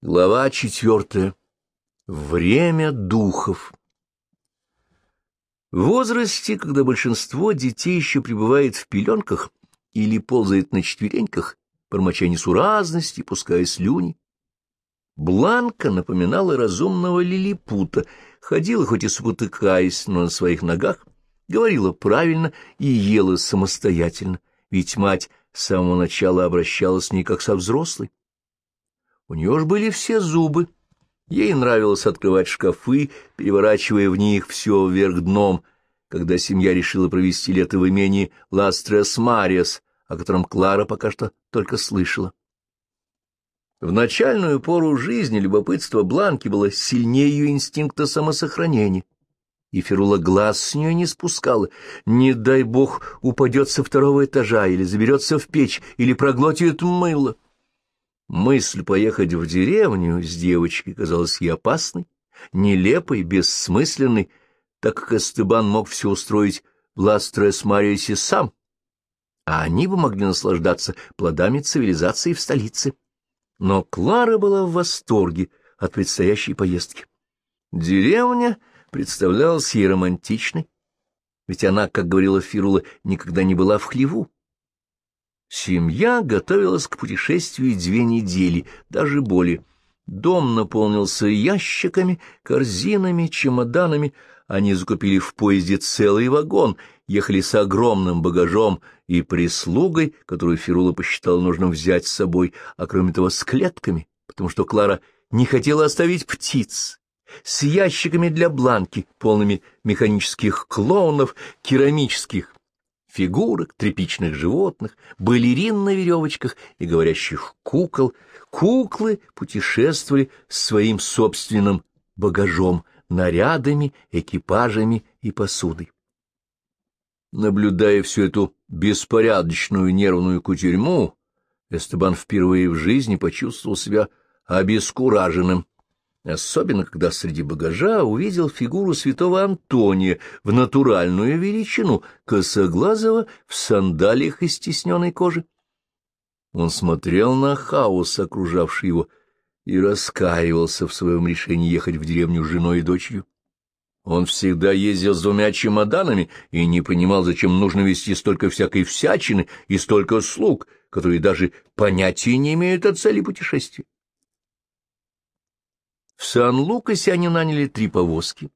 Глава четвертая. Время духов. В возрасте, когда большинство детей еще пребывает в пеленках или ползает на четвереньках, бормоча несуразности, пуская слюни, Бланка напоминала разумного лилипута, ходила хоть и спотыкаясь, но на своих ногах, говорила правильно и ела самостоятельно, ведь мать с самого начала обращалась с ней как со взрослой. У нее уж были все зубы. Ей нравилось открывать шкафы, переворачивая в них все вверх дном, когда семья решила провести лето в имении Ластрес Мариас, о котором Клара пока что только слышала. В начальную пору жизни любопытство Бланки было сильнее ее инстинкта самосохранения, и Ферула глаз с нее не спускала. Не дай бог упадет со второго этажа, или заберется в печь, или проглотит мыло. Мысль поехать в деревню с девочкой казалась ей опасной, нелепой, бессмысленной, так как Эстебан мог все устроить в Ластрес-Мариусе сам, а они бы могли наслаждаться плодами цивилизации в столице. Но Клара была в восторге от предстоящей поездки. Деревня представлялась ей романтичной, ведь она, как говорила Фирула, никогда не была в хлеву. Семья готовилась к путешествию две недели, даже более. Дом наполнился ящиками, корзинами, чемоданами. Они закупили в поезде целый вагон, ехали с огромным багажом и прислугой, которую Фирула посчитала нужным взять с собой, а кроме того с клетками, потому что Клара не хотела оставить птиц, с ящиками для бланки, полными механических клоунов, керамических фигурок, тряпичных животных, балерин на веревочках и говорящих кукол, куклы путешествовали своим собственным багажом, нарядами, экипажами и посудой. Наблюдая всю эту беспорядочную нервную кутерьму, Эстебан впервые в жизни почувствовал себя обескураженным особенно когда среди багажа увидел фигуру святого Антония в натуральную величину, косоглазого в сандалиях из стесненной кожи. Он смотрел на хаос, окружавший его, и раскаивался в своем решении ехать в деревню с женой и дочерью. Он всегда ездил с двумя чемоданами и не понимал, зачем нужно везти столько всякой всячины и столько слуг, которые даже понятия не имеют о цели путешествия. В Сан-Лукасе они наняли три повозки.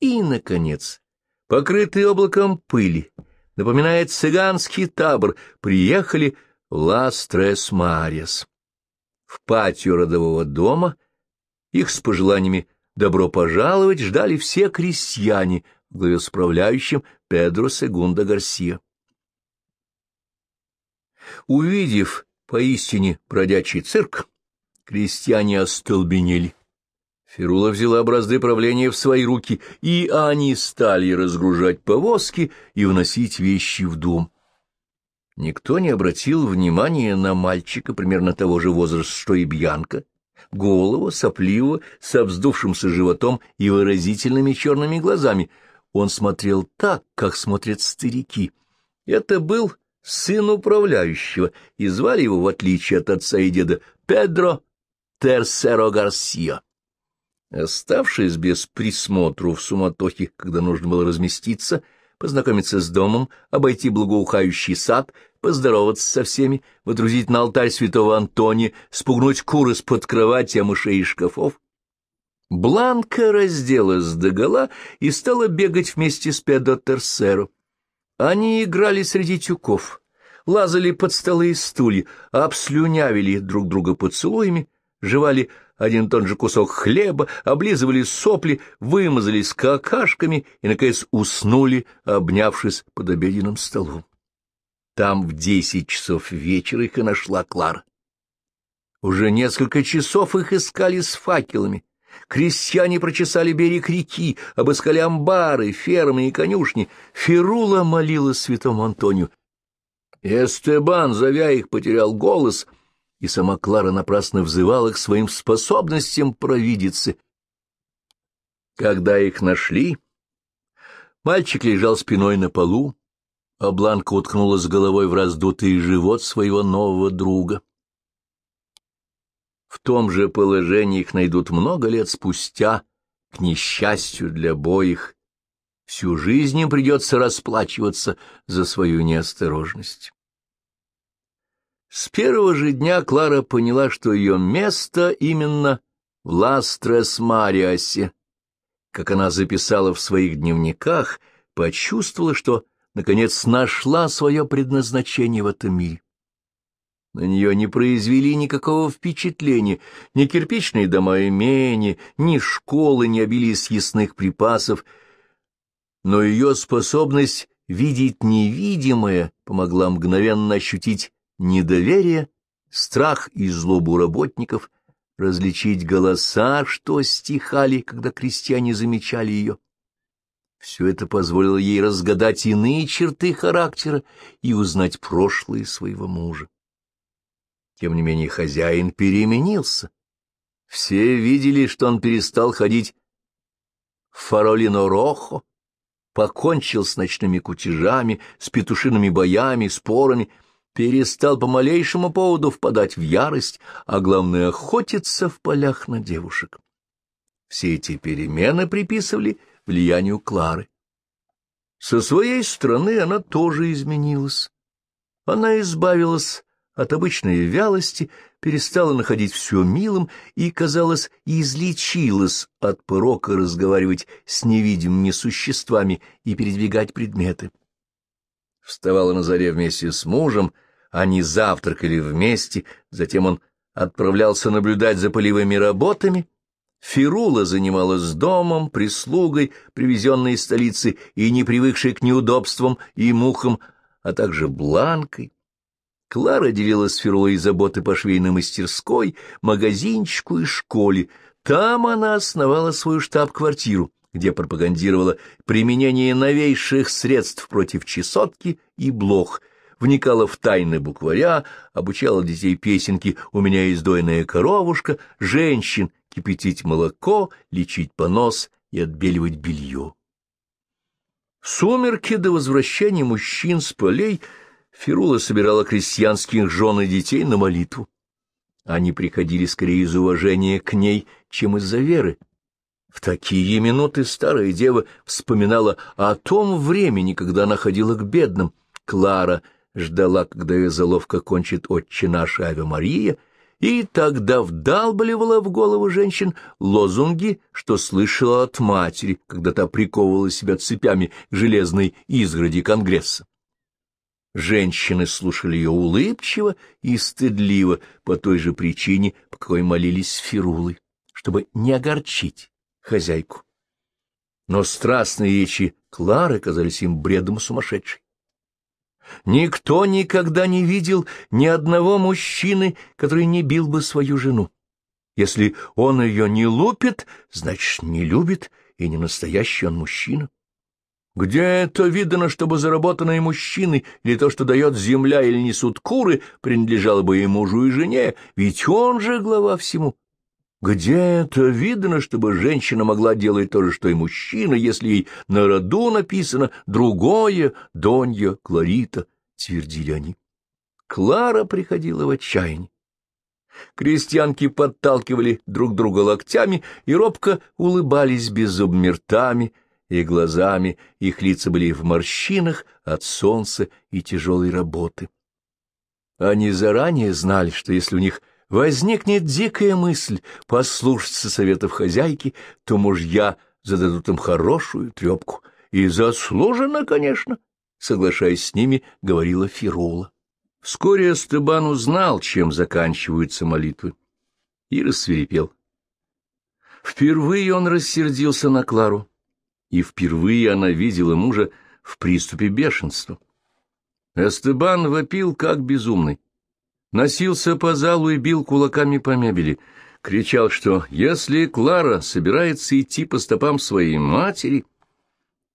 И, наконец, покрытые облаком пыли, напоминая цыганский табор, приехали в Лас-Трес-Мариас. В патио родового дома их с пожеланиями «добро пожаловать» ждали все крестьяне, во главе с Педро Сегундо Гарсия. Увидев поистине бродячий цирк, крестьяне остолбенели. Ферула взяла бразды правления в свои руки, и они стали разгружать повозки и вносить вещи в дом. Никто не обратил внимания на мальчика примерно того же возраста, что и Бьянка, голову, сопливого, со вздувшимся животом и выразительными черными глазами. Он смотрел так, как смотрят старики. Это был сын управляющего, и звали его, в отличие от отца и деда, Педро Терсеро Гарсия. Оставшись без присмотру в суматохе, когда нужно было разместиться, познакомиться с домом, обойти благоухающий сад, поздороваться со всеми, водрузить на алтарь святого Антония, спугнуть кур из-под кровати, а мышей из шкафов, Бланка разделась догола и стала бегать вместе с Педо Терсеро. Они играли среди тюков, лазали под столы и стулья, обслюнявили друг друга поцелуями, жевали один тот же кусок хлеба, облизывали сопли, вымазались какашками и, наконец, уснули, обнявшись под обеденным столом. Там в десять часов вечера их и нашла Клара. Уже несколько часов их искали с факелами. Крестьяне прочесали берег реки, обыскали амбары, фермы и конюшни. Ферула молила святому Антонию. Эстебан, зовя их, потерял голос — и сама Клара напрасно взывала к своим способностям провидицы. Когда их нашли, мальчик лежал спиной на полу, а Бланка уткнулась головой в раздутый живот своего нового друга. В том же положении их найдут много лет спустя, к несчастью для обоих. Всю жизнь им придется расплачиваться за свою неосторожность. С первого же дня Клара поняла, что ее место именно в Ластрес-Мариасе. Как она записала в своих дневниках, почувствовала, что, наконец, нашла свое предназначение в этом мире. На нее не произвели никакого впечатления ни кирпичные дома имени, ни школы, ни обилие съестных припасов, но ее способность видеть невидимое помогла мгновенно ощутить недоверие, страх и злобу работников, различить голоса, что стихали, когда крестьяне замечали ее. Все это позволило ей разгадать иные черты характера и узнать прошлое своего мужа. Тем не менее хозяин переменился. Все видели, что он перестал ходить в Фаролино-Рохо, покончил с ночными кутежами, с петушиными боями, спорами, перестал по малейшему поводу впадать в ярость, а главное — охотиться в полях на девушек. Все эти перемены приписывали влиянию Клары. Со своей стороны она тоже изменилась. Она избавилась от обычной вялости, перестала находить все милым и, казалось, излечилась от порока разговаривать с невидимыми существами и передвигать предметы. Вставала на заре вместе с мужем, они завтракали вместе, затем он отправлялся наблюдать за полевыми работами. Фирула занималась домом, прислугой, привезенной из столицы и не привыкшей к неудобствам и мухам, а также бланкой. Клара делила с Ферлой заботы по швейной мастерской, магазинчику и школе. Там она основала свою штаб-квартиру, где пропагандировала применение новейших средств против чесотки и блох, вникала в тайны букваря, обучала детей песенки «У меня есть коровушка», женщин кипятить молоко, лечить понос и отбеливать белье. Сумерки до возвращения мужчин с полей — Фирула собирала крестьянских жен и детей на молитву. Они приходили скорее из уважения к ней, чем из-за веры. В такие минуты старая дева вспоминала о том времени, когда она ходила к бедным. Клара ждала, когда ее заловка кончит «Отче наш Аве Мария», и тогда вдалбливала в голову женщин лозунги, что слышала от матери, когда та приковывала себя цепями к железной изгороди Конгресса. Женщины слушали ее улыбчиво и стыдливо по той же причине, по какой молились Фирулы, чтобы не огорчить хозяйку. Но страстные речи Клары казались им бредом сумасшедшей. Никто никогда не видел ни одного мужчины, который не бил бы свою жену. Если он ее не лупит, значит, не любит, и не настоящий он мужчина. Где это видано, чтобы заработанные мужчины или то, что дает земля или несут куры, принадлежало бы и мужу, и жене, ведь он же глава всему. Где это видно, чтобы женщина могла делать то же, что и мужчина, если ей на роду написано «другое, Донья, Кларита», — твердили они. Клара приходила в отчаяние. Крестьянки подталкивали друг друга локтями и робко улыбались беззубыми ртами, и глазами, их лица были в морщинах от солнца и тяжелой работы. Они заранее знали, что если у них возникнет дикая мысль послушаться советов хозяйки, то мужья зададут им хорошую трепку. И заслуженно, конечно, соглашаясь с ними, говорила Фирула. Вскоре Эстебан узнал, чем заканчиваются молитвы, и рассверепел. Впервые он рассердился на Клару и впервые она видела мужа в приступе бешенства. Эстебан вопил, как безумный. Носился по залу и бил кулаками по мебели. Кричал, что если Клара собирается идти по стопам своей матери,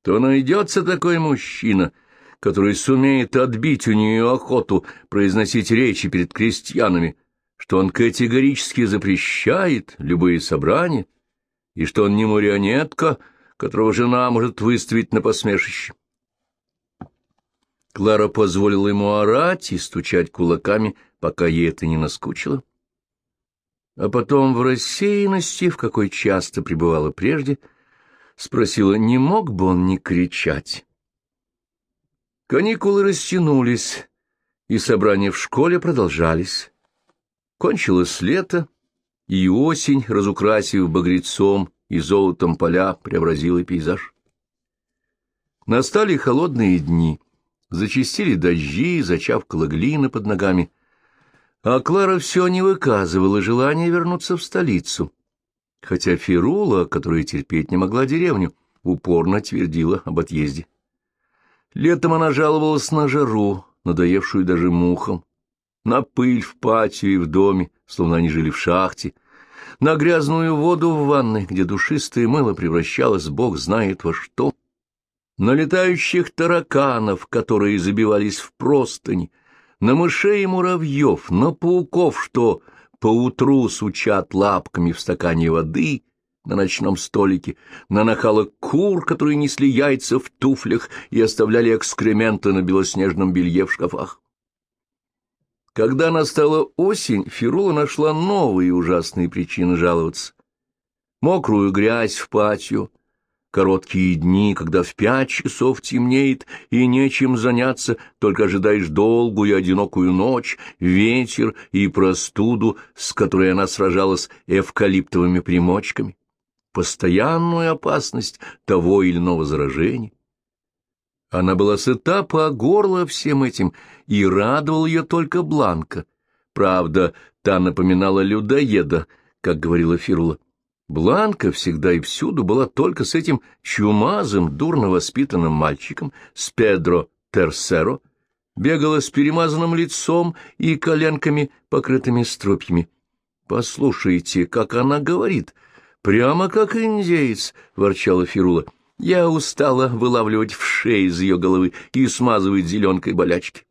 то найдется такой мужчина, который сумеет отбить у нее охоту произносить речи перед крестьянами, что он категорически запрещает любые собрания, и что он не марионетка, которого жена может выставить на посмешище. Клара позволила ему орать и стучать кулаками, пока ей это не наскучило. а потом в рассеянности, в какой часто пребывала прежде, спросила, не мог бы он не кричать. Каникулы растянулись, и собрания в школе продолжались. Кончилось лето, и осень, разукрасив багрецом и золотом поля, преобразила пейзаж. Настали холодные дни, зачистили дожди, зачавкала глина под ногами, а Клара все не выказывала желания вернуться в столицу, хотя Фирула, которая терпеть не могла деревню, упорно твердила об отъезде. Летом она жаловалась на жару, надоевшую даже мухам, на пыль в патио и в доме, словно они жили в шахте, на грязную воду в ванной, где душистое мыло превращалось, бог знает во что, на летающих тараканов, которые забивались в простыни, на мышей и муравьев, на пауков, что поутру сучат лапками в стакане воды на ночном столике, на нахалок кур, которые несли яйца в туфлях и оставляли экскременты на белоснежном белье в шкафах. Когда настала осень, Фирула нашла новые ужасные причины жаловаться. Мокрую грязь в патио, короткие дни, когда в пять часов темнеет и нечем заняться, только ожидаешь долгую одинокую ночь, ветер и простуду, с которой она сражалась эвкалиптовыми примочками, постоянную опасность того или иного заражения. Она была сыта по горло всем этим, и радовал ее только Бланка. Правда, та напоминала людоеда, как говорила Фирула. Бланка всегда и всюду была только с этим чумазым, дурно воспитанным мальчиком, с Педро Терсеро, бегала с перемазанным лицом и коленками, покрытыми струпьями. «Послушайте, как она говорит, прямо как индеец», — ворчала Фирула. Я устала вылавливать в шее из ее головы и смазывать зеленкой болячки.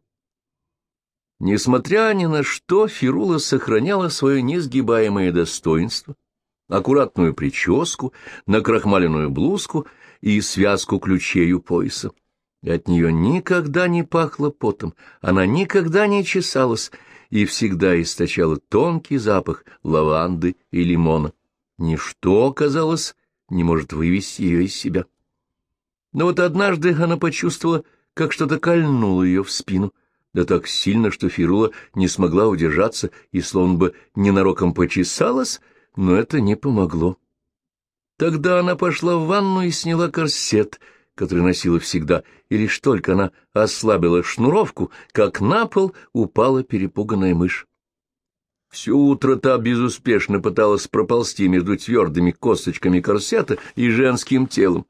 Несмотря ни на что, Фирула сохраняла свое несгибаемое достоинство, аккуратную прическу, накрахмаленную блузку и связку ключей у пояса. От нее никогда не пахло потом, она никогда не чесалась и всегда источала тонкий запах лаванды и лимона. Ничто, казалось, не может вывести ее из себя. Но вот однажды она почувствовала, как что-то кольнуло ее в спину, да так сильно, что Фирула не смогла удержаться и словно бы ненароком почесалась, но это не помогло. Тогда она пошла в ванну и сняла корсет, который носила всегда, и лишь только она ослабила шнуровку, как на пол упала перепуганная мышь. Всё утро та безуспешно пыталась проползти между твердыми косточками корсета и женским телом.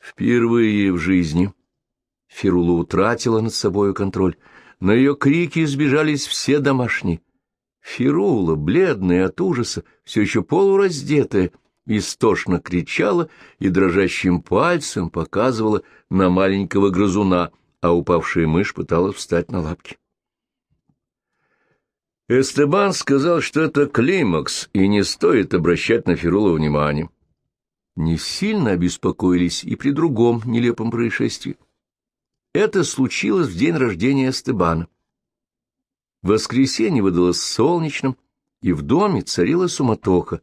Впервые в жизни Фирула утратила над собою контроль. На ее крики сбежались все домашние. Фирула, бледная от ужаса, все еще полураздетая, истошно кричала и дрожащим пальцем показывала на маленького грызуна, а упавшая мышь пыталась встать на лапки. Эстебан сказал, что это клеймакс, и не стоит обращать на Фирула внимания не сильно обеспокоились и при другом нелепом происшествии. Это случилось в день рождения Эстебана. Воскресенье выдалось солнечным, и в доме царила суматоха.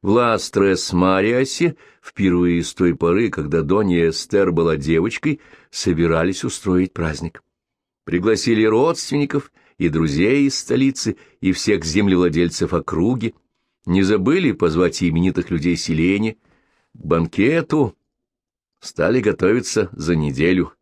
В Ластрес-Мариасе, впервые с той поры, когда Донья Эстер была девочкой, собирались устроить праздник. Пригласили родственников и друзей из столицы, и всех землевладельцев округи, не забыли позвать именитых людей селения, к банкету стали готовиться за неделю.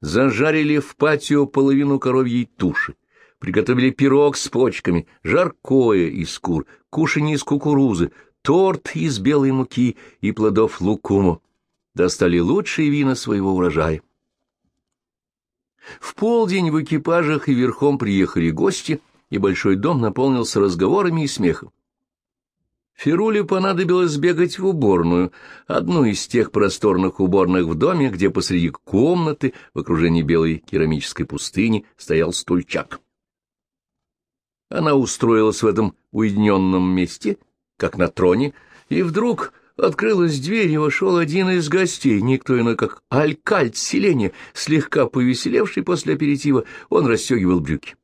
Зажарили в патио половину коровьей туши, приготовили пирог с почками, жаркое из кур, кушанье из кукурузы, торт из белой муки и плодов лукуму. Достали лучшие вина своего урожая. В полдень в экипажах и верхом приехали гости, и большой дом наполнился разговорами и смехом. Фируле понадобилось бегать в уборную, одну из тех просторных уборных в доме, где посреди комнаты, в окружении белой керамической пустыни, стоял стульчак. Она устроилась в этом уединенном месте, как на троне, и вдруг открылась дверь, и вошел один из гостей, никто иной, как алькальт селения, слегка повеселевший после аперитива, он расстегивал брюки.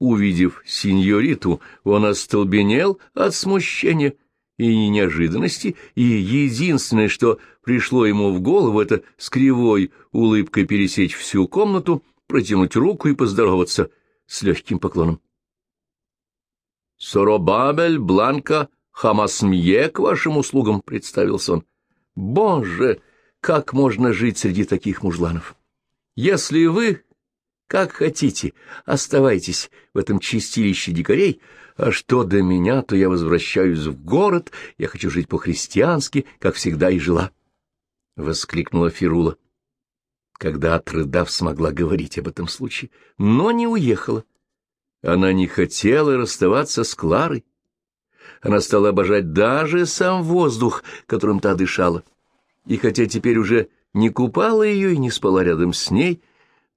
Увидев сеньориту, он остолбенел от смущения и неожиданности, и единственное, что пришло ему в голову, это с кривой улыбкой пересечь всю комнату, протянуть руку и поздороваться с легким поклоном. «Соробабель, Бланка, Хамасмье к вашим услугам», — представился он. «Боже, как можно жить среди таких мужланов! Если вы как хотите, оставайтесь в этом чистилище дикарей, а что до меня, то я возвращаюсь в город, я хочу жить по-христиански, как всегда и жила. — воскликнула Фирула, когда, отрыдав, смогла говорить об этом случае, но не уехала. Она не хотела расставаться с Кларой. Она стала обожать даже сам воздух, которым та дышала. И хотя теперь уже не купала ее и не спала рядом с ней,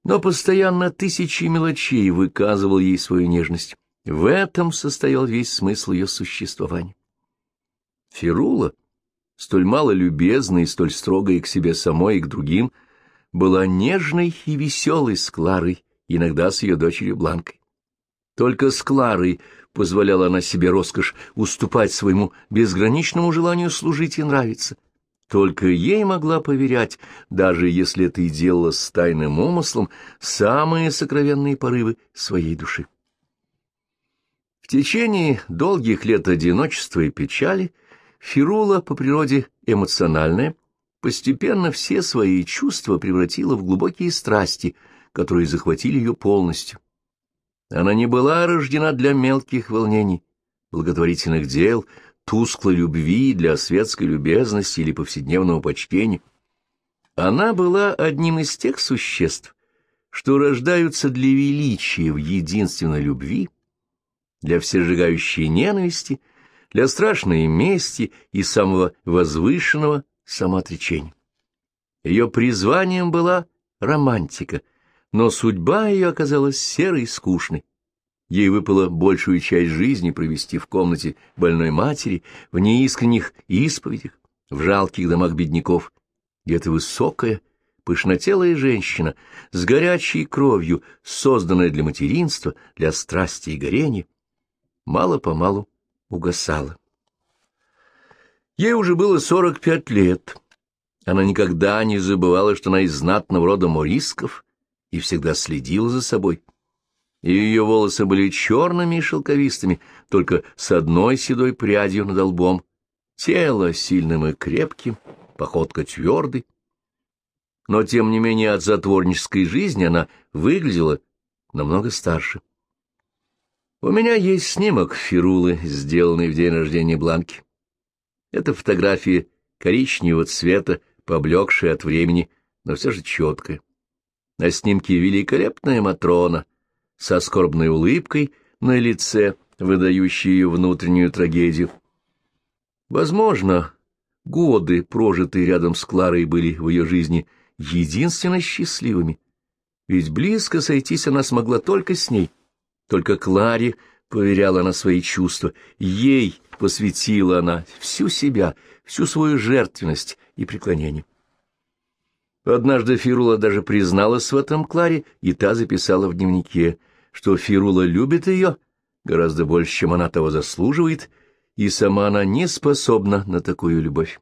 но постоянно тысячи мелочей выказывал ей свою нежность. В этом состоял весь смысл ее существования. Фирула, столь мало любезной и столь строгой к себе самой и к другим, была нежной и веселой с Кларой, иногда с ее дочерью Бланкой. Только с Кларой позволяла она себе роскошь уступать своему безграничному желанию служить и нравиться — только ей могла поверять, даже если это и делала с тайным умыслом, самые сокровенные порывы своей души. В течение долгих лет одиночества и печали Фирула, по природе эмоциональная, постепенно все свои чувства превратила в глубокие страсти, которые захватили ее полностью. Она не была рождена для мелких волнений, благотворительных дел, тусклой любви для светской любезности или повседневного почтения. Она была одним из тех существ, что рождаются для величия в единственной любви, для всесжигающей ненависти, для страшной мести и самого возвышенного самоотречения. Ее призванием была романтика, но судьба ее оказалась серой и скучной. Ей выпало большую часть жизни провести в комнате больной матери, в неискренних исповедях, в жалких домах бедняков, где эта высокая, пышнотелая женщина с горячей кровью, созданная для материнства, для страсти и горения, мало-помалу угасала. Ей уже было сорок пять лет. Она никогда не забывала, что она из знатного рода морисков и всегда следила за собой и ее волосы были черными и шелковистыми, только с одной седой прядью над лбом. Тело сильным и крепким, походка твердой. Но, тем не менее, от затворнической жизни она выглядела намного старше. У меня есть снимок Фирулы, сделанный в день рождения Бланки. Это фотография коричневого цвета, поблекшая от времени, но все же четкая. На снимке великолепная Матрона, со скорбной улыбкой на лице, выдающей ее внутреннюю трагедию. Возможно, годы, прожитые рядом с Кларой, были в ее жизни единственно счастливыми, ведь близко сойтись она смогла только с ней, только Кларе поверяла она свои чувства, ей посвятила она всю себя, всю свою жертвенность и преклонение. Однажды Фирула даже призналась в этом Кларе, и та записала в дневнике — что Фирула любит ее гораздо больше, чем она того заслуживает, и сама она не способна на такую любовь.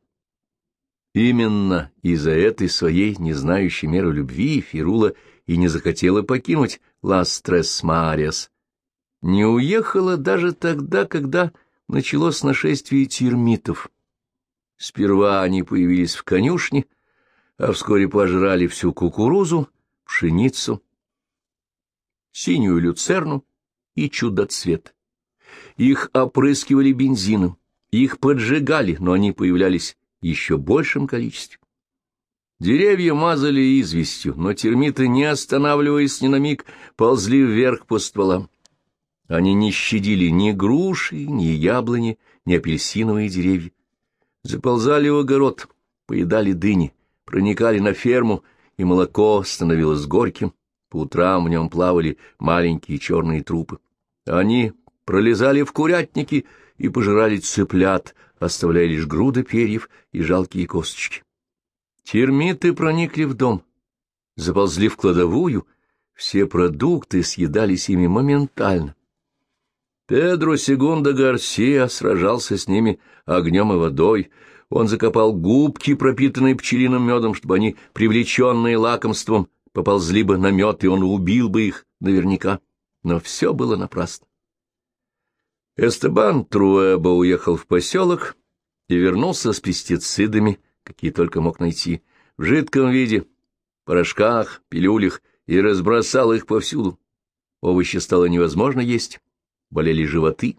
Именно из-за этой своей не знающей меры любви Фирула и не захотела покинуть Ластрес Мариас. Не уехала даже тогда, когда началось нашествие термитов. Сперва они появились в конюшне, а вскоре пожрали всю кукурузу, пшеницу, синюю люцерну и чудоцвет. Их опрыскивали бензином, их поджигали, но они появлялись еще большем количестве. Деревья мазали известью, но термиты, не останавливаясь ни на миг, ползли вверх по стволам. Они не щадили ни груши, ни яблони, ни апельсиновые деревья. Заползали в огород, поедали дыни, проникали на ферму, и молоко становилось горьким, по утрам в нем плавали маленькие черные трупы. Они пролезали в курятники и пожирали цыплят, оставляя лишь груды перьев и жалкие косточки. Термиты проникли в дом, заползли в кладовую, все продукты съедались ими моментально. Педро Сегунда Гарсия сражался с ними огнем и водой. Он закопал губки, пропитанные пчелиным медом, чтобы они, привлеченные лакомством, поползли бы на мед, и он убил бы их наверняка. Но все было напрасно. Эстебан Труэбо уехал в поселок и вернулся с пестицидами, какие только мог найти, в жидком виде, порошках, пилюлях, и разбросал их повсюду. Овощи стало невозможно есть болели животы.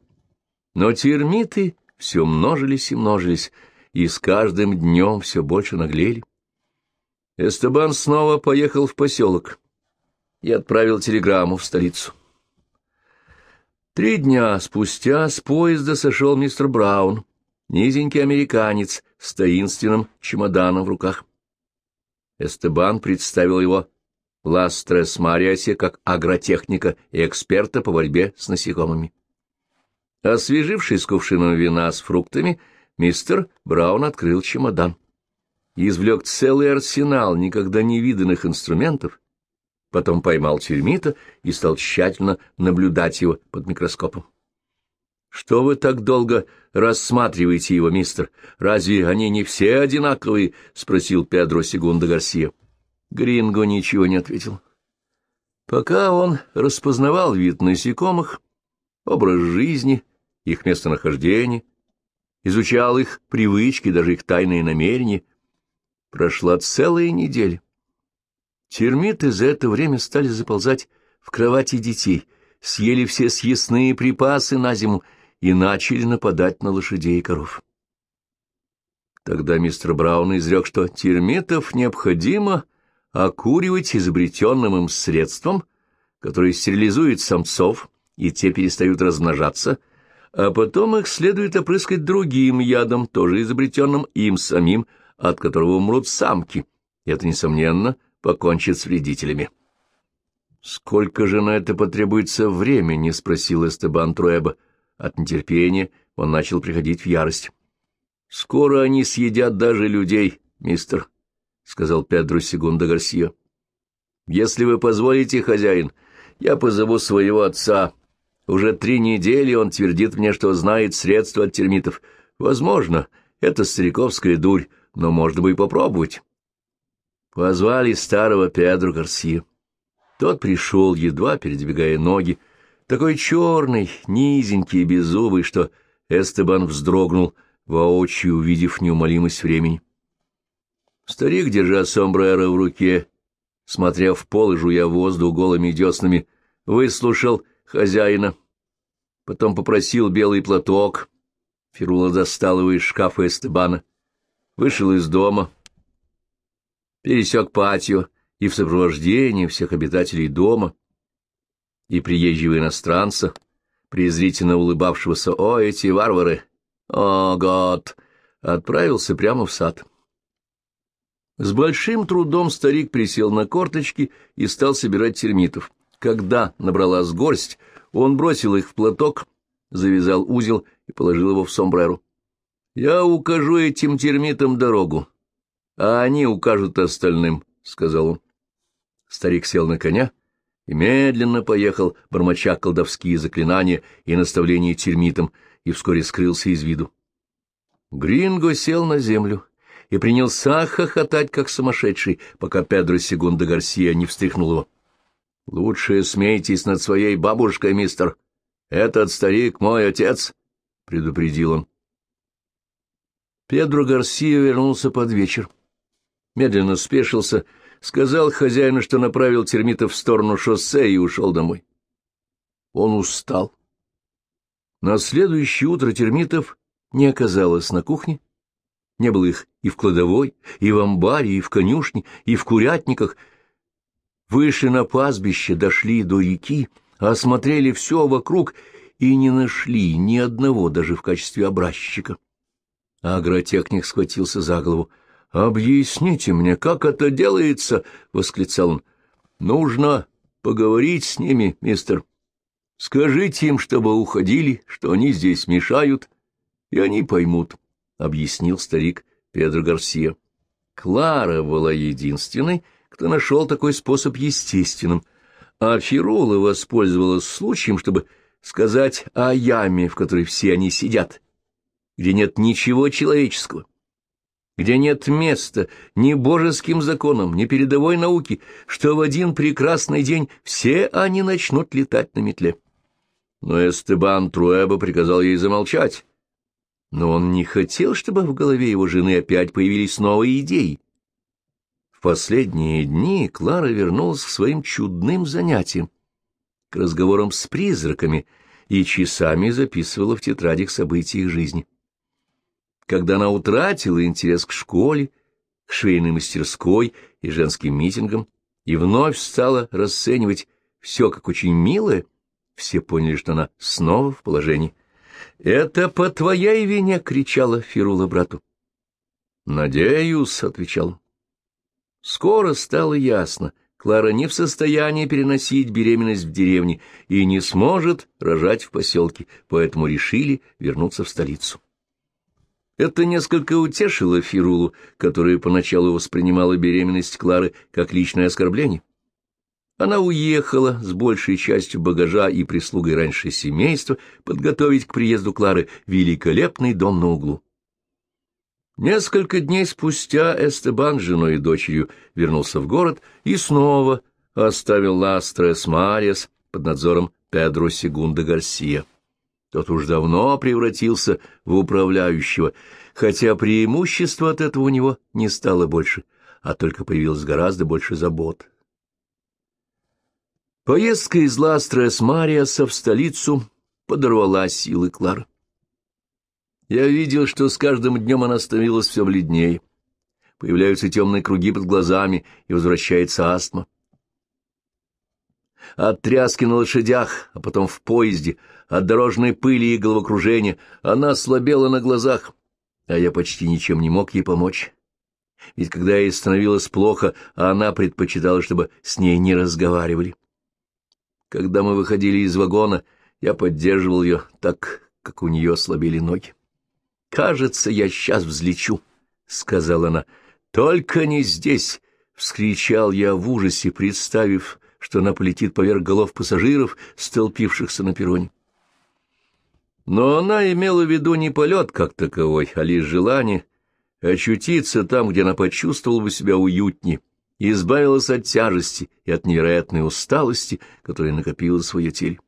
Но термиты все множились и множились, и с каждым днем все больше наглели. Эстебан снова поехал в поселок и отправил телеграмму в столицу. Три дня спустя с поезда сошел мистер Браун, низенький американец с таинственным чемоданом в руках. Эстебан представил его Ластрес Мариасе как агротехника и эксперта по борьбе с насекомыми. Освежившись кувшином вина с фруктами, мистер Браун открыл чемодан. Извлек целый арсенал никогда не виданных инструментов, потом поймал термита и стал тщательно наблюдать его под микроскопом. — Что вы так долго рассматриваете его, мистер? Разве они не все одинаковые? — спросил Педро Сегунда Гарсия. Гринго ничего не ответил. Пока он распознавал вид насекомых, образ жизни, их местонахождение, изучал их привычки, даже их тайные намерения, прошла целая неделя. Термиты за это время стали заползать в кровати детей, съели все съестные припасы на зиму и начали нападать на лошадей и коров. Тогда мистер Браун изрек, что термитов необходимо окуривать изобретенным им средством, которое стерилизует самцов, и те перестают размножаться, а потом их следует опрыскать другим ядом, тоже изобретенным им самим, от которого умрут самки. Это, несомненно, покончит с вредителями. «Сколько же на это потребуется времени?» — спросил Эстебан Труэба. От нетерпения он начал приходить в ярость. «Скоро они съедят даже людей, мистер», — сказал Педро Сегунда Гарсия. — Если вы позволите, хозяин, я позову своего отца. Уже три недели он твердит мне, что знает средства от термитов. Возможно, это стариковская дурь, но можно бы и попробовать. Позвали старого Педро Гарсия. Тот пришел, едва передвигая ноги, такой черный, низенький и беззубый, что Эстебан вздрогнул, воочию увидев неумолимость времени. Старик, держа сомбреро в руке, смотря в пол и жуя воздух голыми деснами, выслушал хозяина. Потом попросил белый платок. Фирула достал его из шкафа Эстебана. Вышел из дома, пересек патио и в сопровождении всех обитателей дома и приезжего иностранца, презрительно улыбавшегося «О, эти варвары! О, год!» отправился прямо в сад. С большим трудом старик присел на корточки и стал собирать термитов. Когда набралась горсть, он бросил их в платок, завязал узел и положил его в сомбреру. — Я укажу этим термитам дорогу, а они укажут остальным, — сказал он. Старик сел на коня и медленно поехал, бормоча колдовские заклинания и наставления термитам, и вскоре скрылся из виду. Гринго сел на землю и принялся хохотать, как сумасшедший, пока Педро Сегунда Гарсия не встряхнул его. — Лучше смейтесь над своей бабушкой, мистер. Этот старик мой отец, — предупредил он. Педро Гарсия вернулся под вечер. Медленно спешился, сказал хозяину, что направил термитов в сторону шоссе и ушел домой. Он устал. На следующее утро термитов не оказалось на кухне, не было их и в кладовой, и в амбаре, и в конюшне, и в курятниках. Вышли на пастбище, дошли до реки, осмотрели все вокруг и не нашли ни одного даже в качестве образчика. Агротехник схватился за голову. — Объясните мне, как это делается? — восклицал он. — Нужно поговорить с ними, мистер. Скажите им, чтобы уходили, что они здесь мешают, и они поймут объяснил старик Педро Гарсия. Клара была единственной, кто нашел такой способ естественным, а Фирула воспользовалась случаем, чтобы сказать о яме, в которой все они сидят, где нет ничего человеческого, где нет места ни божеским законам, ни передовой науки, что в один прекрасный день все они начнут летать на метле. Но Эстебан Труэба приказал ей замолчать. Но он не хотел, чтобы в голове его жены опять появились новые идеи. В последние дни Клара вернулась к своим чудным занятиям, к разговорам с призраками и часами записывала в тетрадях события их жизни. Когда она утратила интерес к школе, к швейной мастерской и женским митингам, и вновь стала расценивать все как очень милое, все поняли, что она снова в положении. «Это по твоей вине!» — кричала Фирула брату. «Надеюсь», — отвечал. Скоро стало ясно, Клара не в состоянии переносить беременность в деревне и не сможет рожать в поселке, поэтому решили вернуться в столицу. Это несколько утешило Фирулу, которая поначалу воспринимала беременность Клары как личное оскорбление. Она уехала с большей частью багажа и прислугой раньше семейства подготовить к приезду Клары великолепный дом на углу. Несколько дней спустя Эстебан с женой и дочерью вернулся в город и снова оставил Ластрес Мариас под надзором Педро Сегунда Гарсия. Тот уж давно превратился в управляющего, хотя преимущества от этого у него не стало больше, а только появилось гораздо больше забот. Поездка из Ластрес Мариаса в столицу подорвала силы Клары. Я видел, что с каждым днем она становилась все бледнее. Появляются темные круги под глазами, и возвращается астма. От тряски на лошадях, а потом в поезде, от дорожной пыли и головокружения она слабела на глазах, а я почти ничем не мог ей помочь. Ведь когда ей становилось плохо, она предпочитала, чтобы с ней не разговаривали. Когда мы выходили из вагона, я поддерживал ее так, как у нее ослабели ноги. «Кажется, я сейчас взлечу», — сказала она. «Только не здесь!» — вскричал я в ужасе, представив, что она полетит поверх голов пассажиров, столпившихся на перроне. Но она имела в виду не полет как таковой, а лишь желание очутиться там, где она почувствовала бы себя уютнее, избавилась от тяжести и от невероятной усталости, которая накопила в свое теле.